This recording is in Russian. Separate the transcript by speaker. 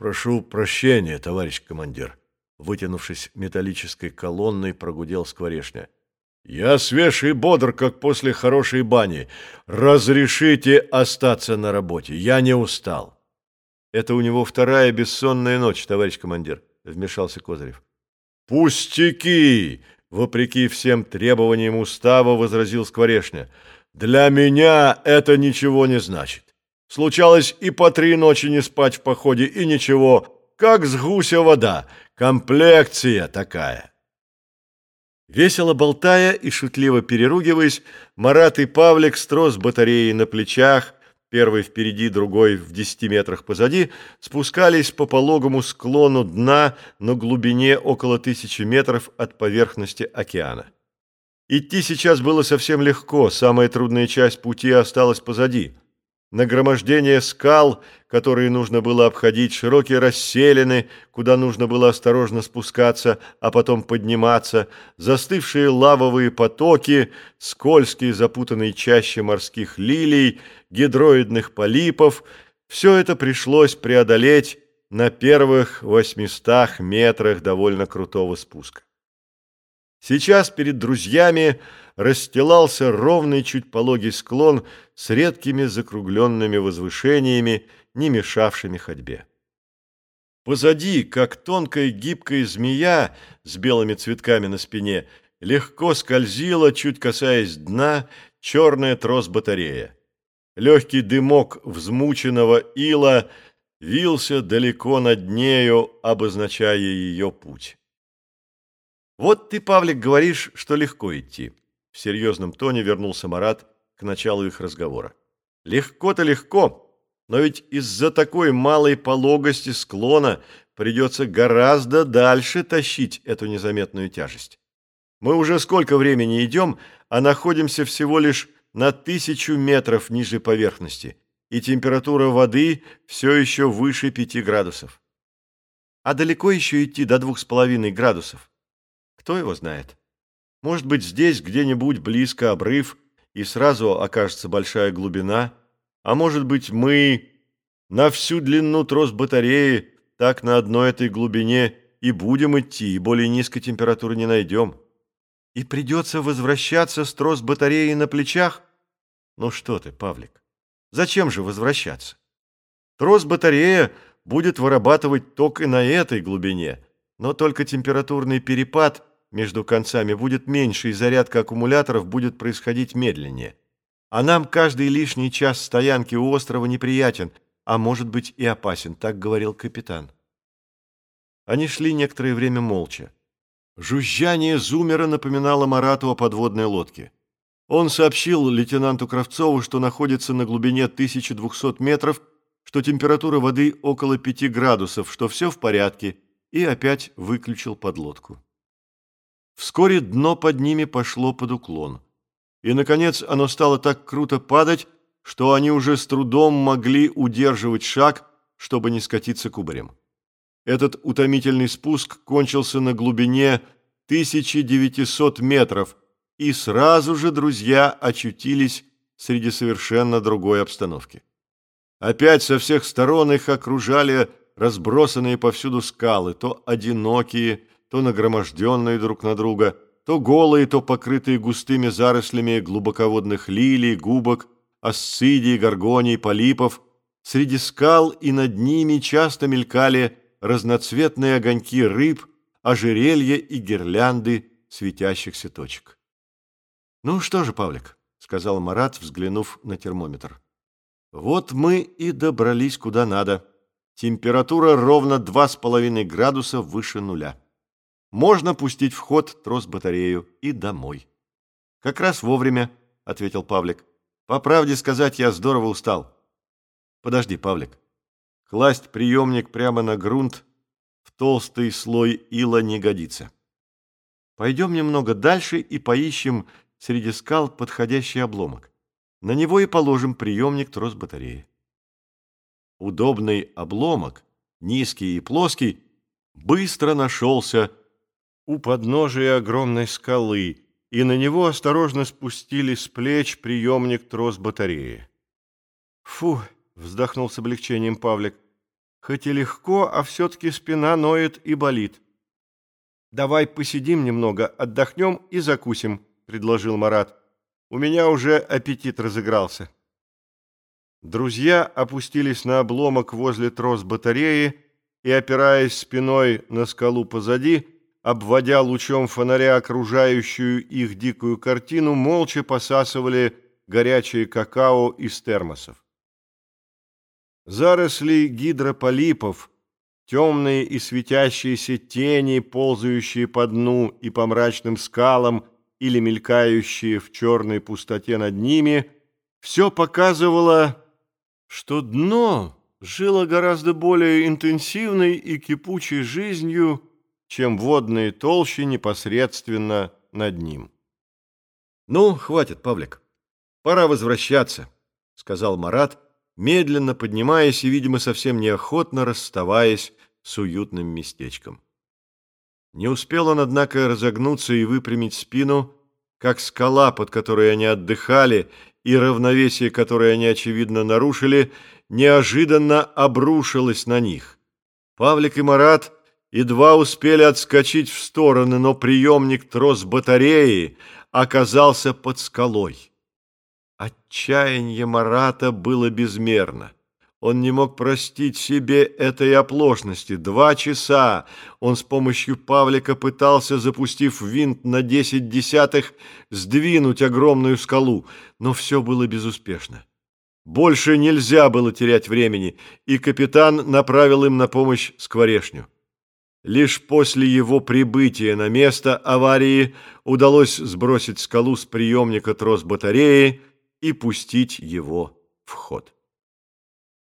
Speaker 1: Прошу прощения, товарищ командир. Вытянувшись металлической колонной, прогудел скворешня. Я свеж и бодр, как после хорошей бани. Разрешите остаться на работе. Я не устал.
Speaker 2: Это у него вторая бессонная ночь, товарищ командир, вмешался Козырев.
Speaker 1: Пустяки! Вопреки всем требованиям устава, возразил Скворешня. Для меня это ничего не значит. Случалось и по три ночи не спать в походе, и ничего, как с гуся вода, комплекция такая.
Speaker 2: Весело болтая и шутливо переругиваясь, Марат и Павлик с трос батареей на плечах, первый впереди, другой в десяти метрах позади, спускались по пологому склону дна на глубине около тысячи метров от поверхности океана. Идти сейчас было совсем легко, самая трудная часть пути осталась позади – Нагромождение скал, которые нужно было обходить, широкие расселины, куда нужно было осторожно спускаться, а потом подниматься, застывшие лавовые потоки, скользкие запутанные чаще морских лилий, гидроидных полипов – все это пришлось преодолеть на первых восьмистах метрах довольно крутого спуска. Сейчас перед друзьями расстилался ровный чуть пологий склон с редкими закругленными возвышениями, не мешавшими ходьбе. Позади, как тонкая гибкая змея с белыми цветками на спине, легко скользила, чуть касаясь дна, черная трос-батарея. Легкий дымок взмученного ила вился далеко над нею, обозначая ее путь. «Вот ты, Павлик, говоришь, что легко идти». В серьезном тоне вернулся Марат к началу их разговора. «Легко-то легко, но ведь из-за такой малой пологости склона придется гораздо дальше тащить эту незаметную тяжесть. Мы уже сколько времени идем, а находимся всего лишь на тысячу метров ниже поверхности, и температура воды все еще выше пяти градусов. А далеко еще идти до двух с половиной градусов? Кто его знает? Может быть, здесь где-нибудь близко обрыв, и сразу окажется большая глубина, а может быть, мы на всю длину трос батареи так на одной этой глубине и будем идти, и более низкой температуры не найдем. И придется возвращаться с трос батареи на плечах? Ну что ты, Павлик, зачем же возвращаться? Трос батарея будет вырабатывать ток и на этой глубине, но только температурный перепад – между концами будет меньше, и зарядка аккумуляторов будет происходить медленнее. А нам каждый лишний час стоянки у острова неприятен, а может быть и опасен, так говорил капитан. Они шли некоторое время молча. Жужжание зумера напоминало Марату о подводной лодке. Он сообщил лейтенанту Кравцову, что находится на глубине 1200 метров, что температура воды около 5 градусов, что все в порядке, и опять выключил подлодку. Вскоре дно под ними пошло под уклон. И, наконец, оно стало так круто падать, что они уже с трудом могли удерживать шаг, чтобы не скатиться кубарем. Этот утомительный спуск кончился на глубине 1900 метров, и сразу же друзья очутились среди совершенно другой обстановки. Опять со всех сторон их окружали разбросанные повсюду скалы, то одинокие, то нагроможденные друг на друга, то голые, то покрытые густыми зарослями глубоководных лилий, губок, ассидий, горгоний, полипов. Среди скал и над ними часто мелькали разноцветные огоньки рыб, ожерелья и гирлянды светящихся точек. «Ну что же, Павлик», — сказал Марат, взглянув на термометр. «Вот мы и добрались куда надо. Температура ровно два с половиной градуса выше нуля» можно пустить в ход трос-батарею и домой. «Как раз вовремя», — ответил Павлик. «По правде сказать, я здорово устал». «Подожди, Павлик. Класть приемник прямо на грунт в толстый слой ила не годится. Пойдем немного дальше и поищем среди скал подходящий обломок. На него и положим приемник трос-батареи». Удобный обломок, низкий и плоский, быстро нашелся у подножия огромной скалы, и на него осторожно спустили с плеч приемник трос батареи. «Фу!» — вздохнул с облегчением Павлик. хоть и легко, а все-таки спина ноет и болит. «Давай посидим немного, отдохнем и закусим», — предложил Марат. «У меня уже аппетит разыгрался». Друзья опустились на обломок возле трос батареи и, опираясь спиной на скалу позади, обводя лучом фонаря окружающую их дикую картину, молча посасывали горячее какао из термосов. Заросли гидрополипов, темные и светящиеся тени, ползающие по дну и по мрачным скалам или мелькающие в черной пустоте над ними, все показывало, что дно жило гораздо более интенсивной и кипучей жизнью, чем водные толщи непосредственно над ним.
Speaker 1: «Ну, хватит, Павлик, пора возвращаться», — сказал Марат, медленно поднимаясь и, видимо, совсем неохотно расставаясь с уютным местечком. Не успел он, однако, разогнуться и выпрямить спину, как скала, под которой они отдыхали, и равновесие, которое они, очевидно, нарушили, неожиданно обрушилось на них. Павлик и Марат едва успели отскочить в стороны, но приемник трос батареи оказался под скалой. Отчаяние Марата было безмерно. Он не мог простить себе этой оплошности. Два часа он с помощью Павлика пытался, запустив винт на десять десятых, сдвинуть огромную скалу, но все было безуспешно. Больше нельзя было терять времени, и капитан направил им на помощь скворешню. Лишь после его прибытия на место аварии удалось сбросить скалу с приемника трос батареи и пустить его в ход.